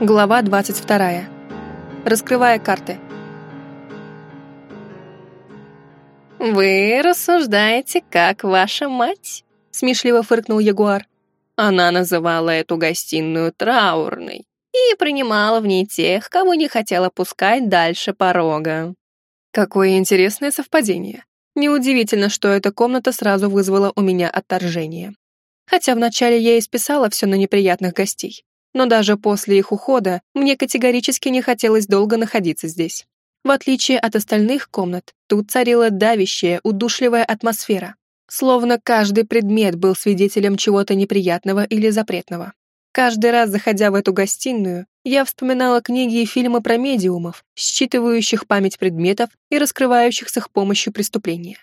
Глава 22. Раскрывая карты. «Вы рассуждаете, как ваша мать?» — смешливо фыркнул Ягуар. Она называла эту гостиную траурной и принимала в ней тех, кого не хотела пускать дальше порога. Какое интересное совпадение. Неудивительно, что эта комната сразу вызвала у меня отторжение. Хотя вначале я и списала все на неприятных гостей. Но даже после их ухода мне категорически не хотелось долго находиться здесь. В отличие от остальных комнат, тут царила давящая, удушливая атмосфера. Словно каждый предмет был свидетелем чего-то неприятного или запретного. Каждый раз, заходя в эту гостиную, я вспоминала книги и фильмы про медиумов, считывающих память предметов и раскрывающих с их помощью преступления.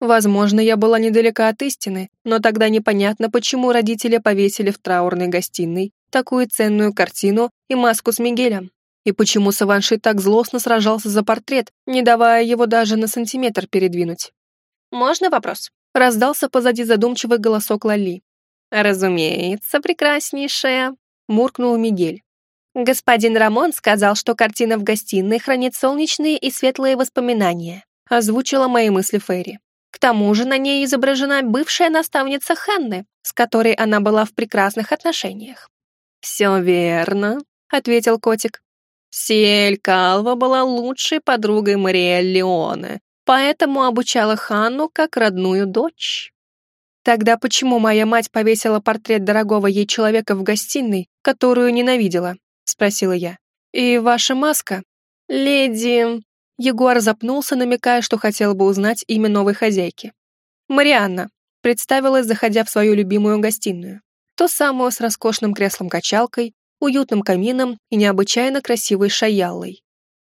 Возможно, я была недалека от истины, но тогда непонятно, почему родители повесили в траурной гостиной такую ценную картину и маску с Мигелем. И почему Саванши так злостно сражался за портрет, не давая его даже на сантиметр передвинуть. «Можно вопрос?» — раздался позади задумчивый голосок Лали. «Разумеется, прекраснейшая», — муркнул Мигель. «Господин Рамон сказал, что картина в гостиной хранит солнечные и светлые воспоминания», — озвучила мои мысли Ферри. К тому же на ней изображена бывшая наставница Ханны, с которой она была в прекрасных отношениях. «Все верно», — ответил котик. Сиэль Калва была лучшей подругой Мариэль Леоне, поэтому обучала Ханну как родную дочь. Тогда почему моя мать повесила портрет дорогого ей человека в гостиной, которую ненавидела? Спросила я. И ваша маска? Леди... Егор запнулся, намекая, что хотел бы узнать имя новой хозяйки. Марианна представилась, заходя в свою любимую гостиную. То самую с роскошным креслом-качалкой, уютным камином и необычайно красивой шаяллой.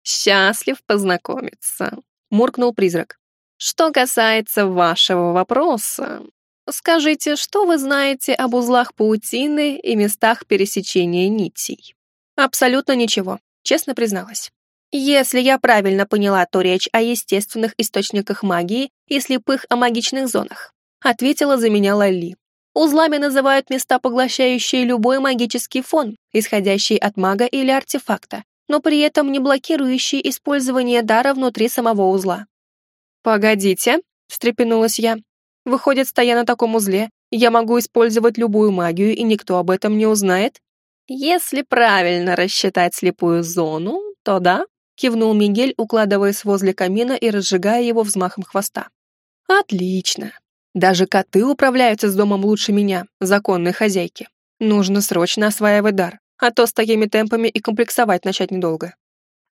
«Счастлив познакомиться», — муркнул призрак. «Что касается вашего вопроса, скажите, что вы знаете об узлах паутины и местах пересечения нитей?» «Абсолютно ничего», — честно призналась. Если я правильно поняла, то речь о естественных источниках магии и слепых о магичных зонах. Ответила за меня Лали. Узлами называют места, поглощающие любой магический фон, исходящий от мага или артефакта, но при этом не блокирующие использование дара внутри самого узла. «Погодите», — встрепенулась я. «Выходит, стоя на таком узле, я могу использовать любую магию, и никто об этом не узнает?» «Если правильно рассчитать слепую зону, то да», кивнул Мигель, укладываясь возле камина и разжигая его взмахом хвоста. Отлично. Даже коты управляются с домом лучше меня, законной хозяйки. Нужно срочно осваивать дар, а то с такими темпами и комплексовать начать недолго.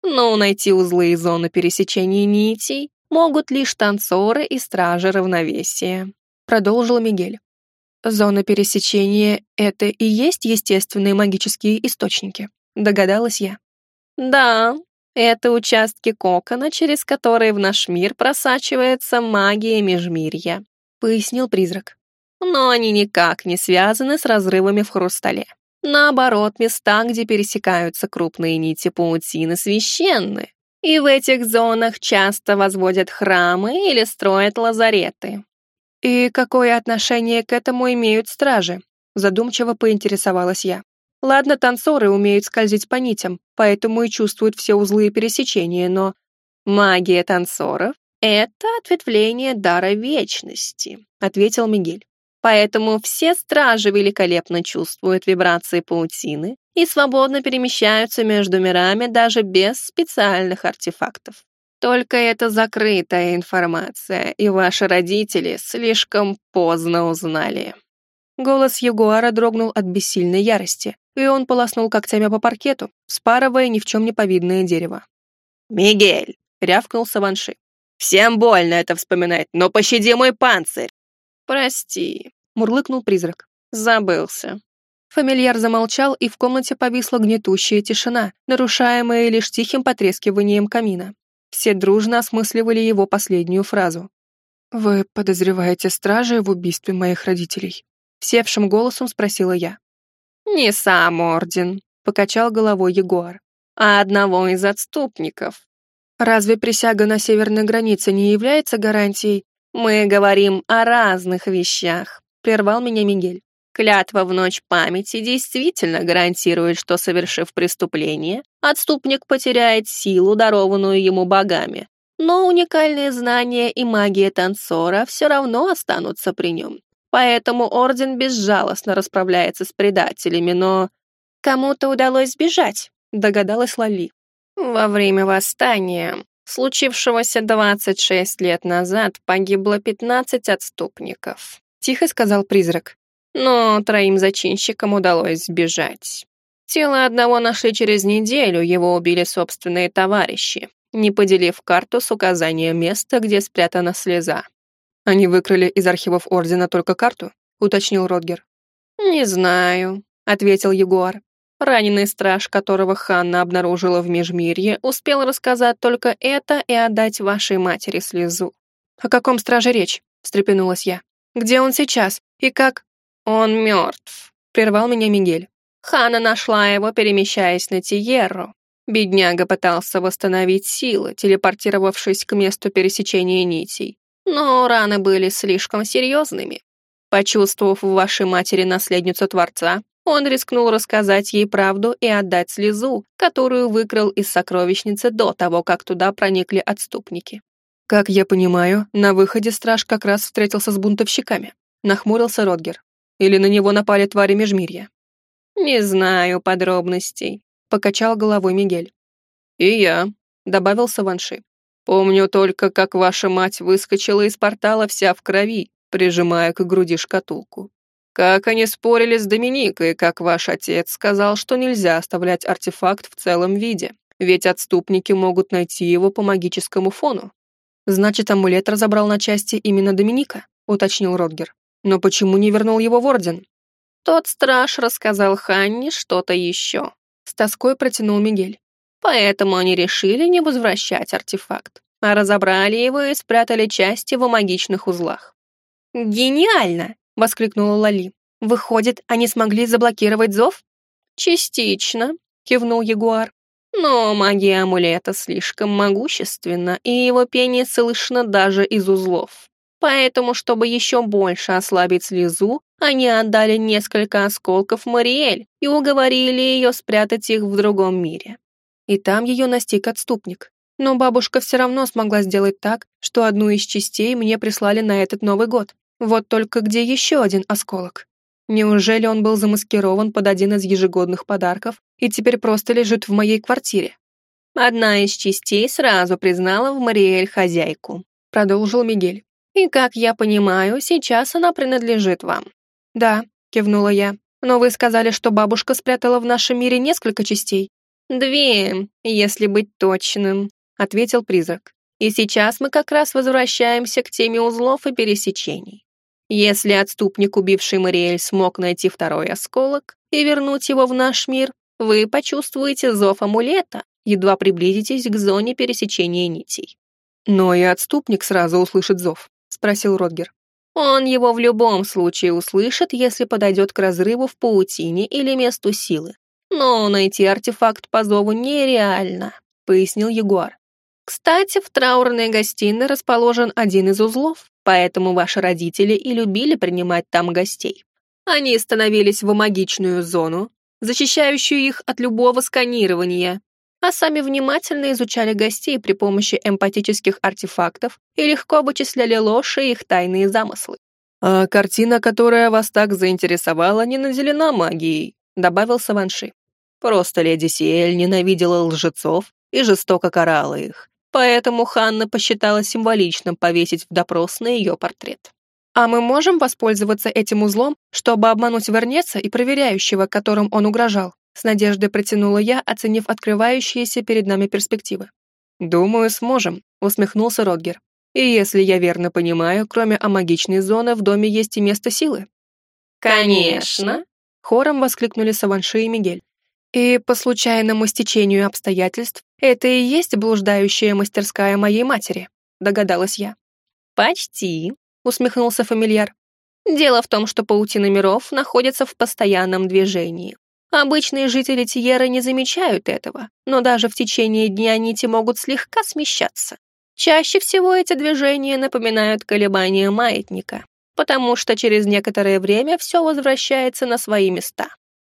Но найти узлы и зоны пересечения нитей могут лишь танцоры и стражи равновесия, продолжил Мигель. Зона пересечения — это и есть естественные магические источники, догадалась я. Да, это участки кокона, через которые в наш мир просачивается магия межмирья», — пояснил призрак. «Но они никак не связаны с разрывами в хрустале. Наоборот, места, где пересекаются крупные нити паутины, священны. И в этих зонах часто возводят храмы или строят лазареты». «И какое отношение к этому имеют стражи?» Задумчиво поинтересовалась я. Ладно, танцоры умеют скользить по нитям, поэтому и чувствуют все узлы и пересечения, но... «Магия танцоров — это ответвление дара вечности», — ответил Мигель. «Поэтому все стражи великолепно чувствуют вибрации паутины и свободно перемещаются между мирами даже без специальных артефактов. Только это закрытая информация, и ваши родители слишком поздно узнали». Голос Ягуара дрогнул от бессильной ярости, и он полоснул когтями по паркету, спарывая ни в чем не повидное дерево. «Мигель!» — рявкнул Саванши. «Всем больно это вспоминать, но пощади мой панцирь!» «Прости», — мурлыкнул призрак. «Забылся». Фамильяр замолчал, и в комнате повисла гнетущая тишина, нарушаемая лишь тихим потрескиванием камина. Все дружно осмысливали его последнюю фразу. «Вы подозреваете стражей в убийстве моих родителей?» Севшим голосом спросила я. «Не сам орден», — покачал головой Егор, «а одного из отступников». «Разве присяга на северной границе не является гарантией?» «Мы говорим о разных вещах», — прервал меня Мигель. Клятва в ночь памяти действительно гарантирует, что, совершив преступление, отступник потеряет силу, дарованную ему богами. Но уникальные знания и магия танцора все равно останутся при нем. Поэтому Орден безжалостно расправляется с предателями, но... Кому-то удалось сбежать, догадалась Лали. Во время восстания, случившегося 26 лет назад, погибло 15 отступников. Тихо сказал призрак но троим зачинщикам удалось сбежать. Тело одного нашли через неделю, его убили собственные товарищи, не поделив карту с указанием места, где спрятана слеза. Они выкрали из архивов Ордена только карту, уточнил Родгер. «Не знаю», — ответил Ягуар. Раненый страж, которого Ханна обнаружила в Межмирье, успел рассказать только это и отдать вашей матери слезу. «О каком страже речь?» — встрепенулась я. «Где он сейчас? И как...» «Он мертв», — прервал меня Мигель. Хана нашла его, перемещаясь на Тиерру. Бедняга пытался восстановить силы, телепортировавшись к месту пересечения нитей. Но раны были слишком серьезными. Почувствовав в вашей матери наследницу Творца, он рискнул рассказать ей правду и отдать слезу, которую выкрал из сокровищницы до того, как туда проникли отступники. «Как я понимаю, на выходе страж как раз встретился с бунтовщиками», — нахмурился Родгер. Или на него напали твари Межмирья?» «Не знаю подробностей», — покачал головой Мигель. «И я», — добавил Саванши. «Помню только, как ваша мать выскочила из портала вся в крови, прижимая к груди шкатулку. Как они спорили с Доминикой, как ваш отец сказал, что нельзя оставлять артефакт в целом виде, ведь отступники могут найти его по магическому фону. Значит, амулет разобрал на части именно Доминика, уточнил Родгер. Но почему не вернул его в Орден? Тот страж рассказал Ханне что-то еще. С тоской протянул Мигель. Поэтому они решили не возвращать артефакт, а разобрали его и спрятали части в магичных узлах. «Гениально!» — воскликнула Лали. «Выходит, они смогли заблокировать зов?» «Частично», — кивнул Ягуар. «Но магия амулета слишком могущественна, и его пение слышно даже из узлов. Поэтому, чтобы еще больше ослабить слезу, они отдали несколько осколков Мариэль и уговорили ее спрятать их в другом мире. И там ее настиг отступник. Но бабушка все равно смогла сделать так, что одну из частей мне прислали на этот Новый год. Вот только где еще один осколок? Неужели он был замаскирован под один из ежегодных подарков и теперь просто лежит в моей квартире? Одна из частей сразу признала в Мариэль хозяйку, продолжил Мигель. И, как я понимаю, сейчас она принадлежит вам». «Да», — кивнула я. «Но вы сказали, что бабушка спрятала в нашем мире несколько частей». «Две, если быть точным», — ответил призрак. «И сейчас мы как раз возвращаемся к теме узлов и пересечений. Если отступник, убивший Мариэль, смог найти второй осколок и вернуть его в наш мир, вы почувствуете зов амулета, едва приблизитесь к зоне пересечения нитей. Но и отступник сразу услышит зов. — спросил Родгер. «Он его в любом случае услышит, если подойдет к разрыву в паутине или месту силы. Но найти артефакт по зову нереально», — пояснил Ягуар. «Кстати, в траурной гостиной расположен один из узлов, поэтому ваши родители и любили принимать там гостей. Они становились в магичную зону, защищающую их от любого сканирования, а сами внимательно изучали гостей при помощи эмпатических артефактов и легко вычисляли ложь и их тайные замыслы. «А картина, которая вас так заинтересовала, не наделена магией», — добавил Саванши. «Просто леди Сиэль ненавидела лжецов и жестоко карала их, поэтому Ханна посчитала символичным повесить в допрос на ее портрет». «А мы можем воспользоваться этим узлом, чтобы обмануть Вернеца и проверяющего, которым он угрожал?» С надеждой протянула я, оценив открывающиеся перед нами перспективы. «Думаю, сможем», — усмехнулся Родгер. «И если я верно понимаю, кроме амагичной зоны в доме есть и место силы». «Конечно!» — хором воскликнули Саванши и Мигель. «И по случайному стечению обстоятельств это и есть блуждающая мастерская моей матери», — догадалась я. «Почти», — усмехнулся фамильяр. «Дело в том, что паутина миров находится в постоянном движении. Обычные жители Тиеры не замечают этого, но даже в течение дня нити могут слегка смещаться. Чаще всего эти движения напоминают колебания маятника. потому что через некоторое время все возвращается на свои места.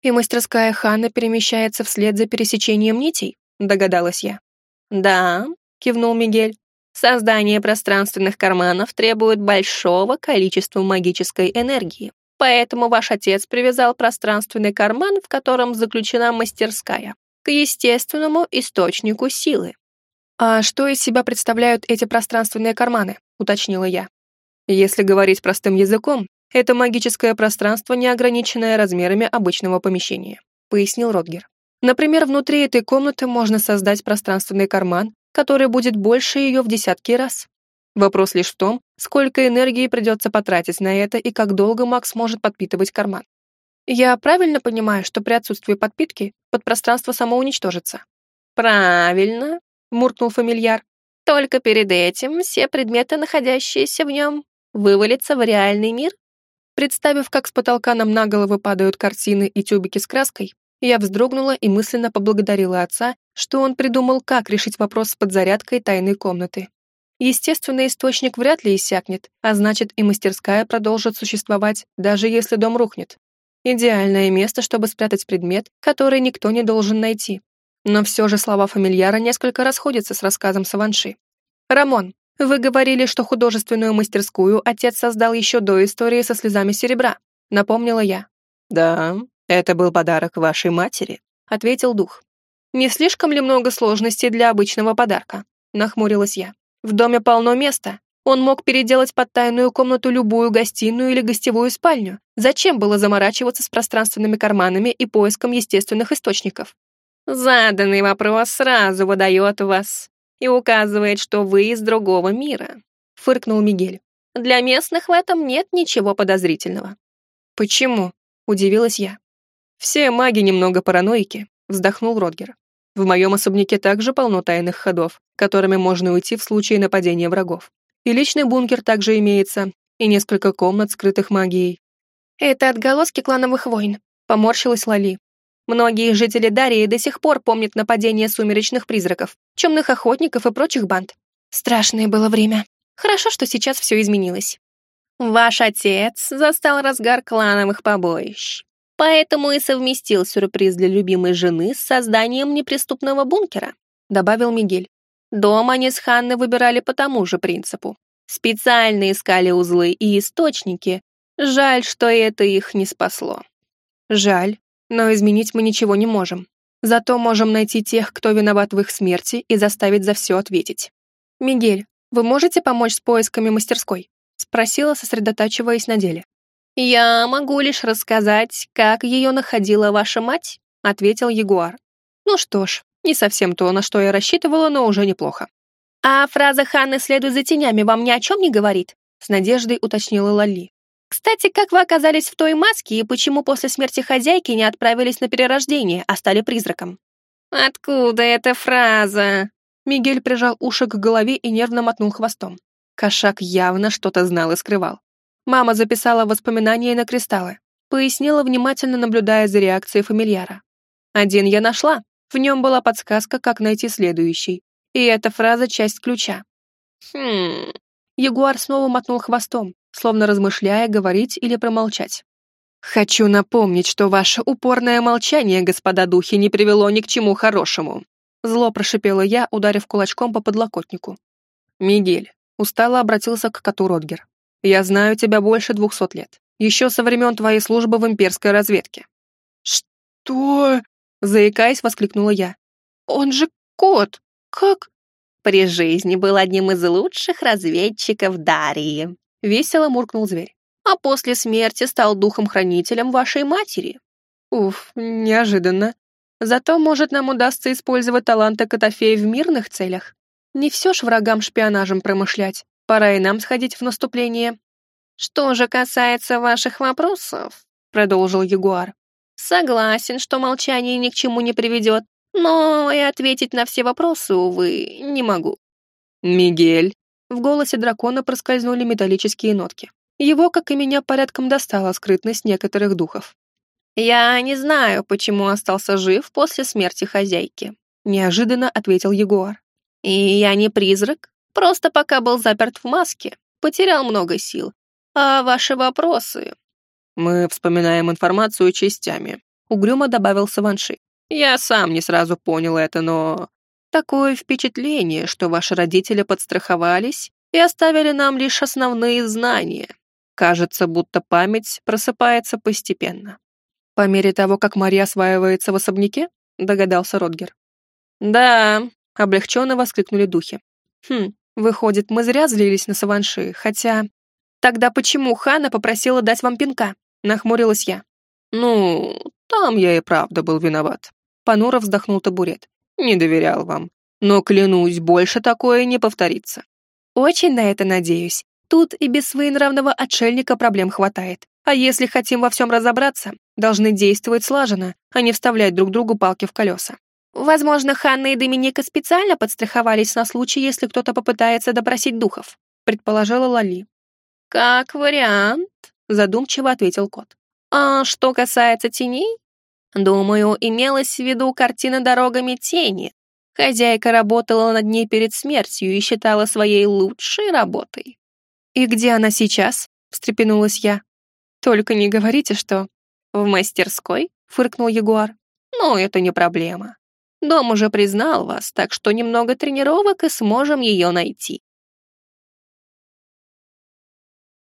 И мастерская Ханна перемещается вслед за пересечением нитей, догадалась я. Да, кивнул Мигель. Создание пространственных карманов требует большого количества магической энергии, поэтому ваш отец привязал пространственный карман, в котором заключена мастерская, к естественному источнику силы. «А что из себя представляют эти пространственные карманы?» — уточнила я. Если говорить простым языком, это магическое пространство, не ограниченное размерами обычного помещения, пояснил Ротгер. Например, внутри этой комнаты можно создать пространственный карман, который будет больше ее в десятки раз. Вопрос лишь в том, сколько энергии придется потратить на это и как долго Макс может подпитывать карман. Я правильно понимаю, что при отсутствии подпитки подпространство само уничтожится? Правильно, муркнул фамильяр. Только перед этим все предметы, находящиеся в нем, вывалятся в реальный мир. Представив, как с потолка нам на головы падают картины и тюбики с краской, я вздрогнула и мысленно поблагодарила отца, что он придумал, как решить вопрос с подзарядкой тайной комнаты. Естественный источник вряд ли иссякнет, а значит и мастерская продолжит существовать, даже если дом рухнет. Идеальное место, чтобы спрятать предмет, который никто не должен найти. Но все же слова фамильяра несколько расходятся с рассказом Саванши. «Рамон, вы говорили, что художественную мастерскую отец создал еще до истории со слезами серебра», напомнила я. «Да, это был подарок вашей матери», ответил дух. «Не слишком ли много сложностей для обычного подарка?» нахмурилась я. «В доме полно места. Он мог переделать под тайную комнату любую гостиную или гостевую спальню. Зачем было заморачиваться с пространственными карманами и поиском естественных источников? Заданный вопрос сразу выдает вас и указывает, что вы из другого мира», — фыркнул Мигель. «Для местных в этом нет ничего подозрительного». «Почему?» — удивилась я. «Все маги немного параноики», — вздохнул Родгер. «В моем особняке также полно тайных ходов, которыми можно уйти в случае нападения врагов. И личный бункер также имеется, и несколько комнат, скрытых магией». «Это отголоски клановых войн», — поморщилась Лали. Многие жители Дарии до сих пор помнят нападение сумеречных призраков, темных охотников и прочих банд. Страшное было время. Хорошо, что сейчас все изменилось. Ваш отец застал разгар клановых побоищ, поэтому и совместил сюрприз для любимой жены с созданием неприступного бункера, добавил Мигель. Дом они с Ханной выбирали по тому же принципу. Специально искали узлы и источники. Жаль, что это их не спасло. Жаль, но изменить мы ничего не можем. Зато можем найти тех, кто виноват в их смерти, и заставить за все ответить. «Мигель, вы можете помочь с поисками мастерской?» спросила, сосредотачиваясь на деле. «Я могу лишь рассказать, как ее находила ваша мать», ответил Ягуар. «Ну что ж, не совсем то, на что я рассчитывала, но уже неплохо». «А фраза Ханны «следуй за тенями» вам ни о чем не говорит?» с надеждой уточнила Лали. Кстати, как вы оказались в той маске и почему после смерти хозяйки не отправились на перерождение, а стали призраком? Откуда эта фраза? Мигель прижал уши к голове и нервно мотнул хвостом. Кошак явно что-то знал и скрывал. Мама записала воспоминания на кристаллы, пояснила, внимательно наблюдая за реакцией фамильяра. Один я нашла, в нем была подсказка, как найти следующий. И эта фраза — часть ключа. Хм... Ягуар снова мотнул хвостом, словно размышляя, говорить или промолчать. «Хочу напомнить, что ваше упорное молчание, господа духи, не привело ни к чему хорошему», зло прошипела я, ударив кулачком по подлокотнику. «Мигель», устало обратился к коту Родгер. «Я знаю тебя больше двухсот лет, еще со времен твоей службы в имперской разведке». «Что?» заикаясь, воскликнула я. «Он же кот! Как?» «При жизни был одним из лучших разведчиков Дарии», Весело муркнул зверь. А после смерти стал духом-хранителем вашей матери. Уф, неожиданно. Зато, может, нам удастся использовать таланты Котофея в мирных целях. Не все ж врагам шпионажем промышлять. Пора и нам сходить в наступление. Что же касается ваших вопросов, продолжил Ягуар. Согласен, что молчание ни к чему не приведет, но и ответить на все вопросы, увы, не могу. Мигель, в голосе дракона проскользнули металлические нотки. Его, как и меня, порядком достала скрытность некоторых духов. «Я не знаю, почему остался жив после смерти хозяйки», — неожиданно ответил Егор. «И я не призрак, просто пока был заперт в маске, потерял много сил. А ваши вопросы? Мы вспоминаем информацию частями, угрюмо добавил Саванши. Я сам не сразу понял это, но... Такое впечатление, что ваши родители подстраховались и оставили нам лишь основные знания. Кажется, будто память просыпается постепенно. По мере того, как Мария осваивается в особняке, догадался Родгер. Да, облегченно воскликнули духи. Хм, выходит, мы зря злились на Саванши, хотя... Тогда почему Хана попросила дать вам пинка? Нахмурилась я. Ну, там я и правда был виноват. Понуро вздохнул табурет. Не доверял вам. Но, клянусь, больше такое не повторится. Очень на это надеюсь. Тут и без своенравного отшельника проблем хватает. А если хотим во всем разобраться, должны действовать слаженно, а не вставлять друг другу палки в колеса. Возможно, Ханна и Доминика специально подстраховались на случай, если кто-то попытается допросить духов, предположила Лали. Как вариант, задумчиво ответил кот. А что касается теней, думаю, имелась в виду картина дорогами тени. Хозяйка работала над ней перед смертью и считала своей лучшей работой. «И где она сейчас?» — встрепенулась я. «Только не говорите, что...» «В мастерской?» — фыркнул Ягуар. «Ну, это не проблема. Дом уже признал вас, так что немного тренировок и сможем ее найти».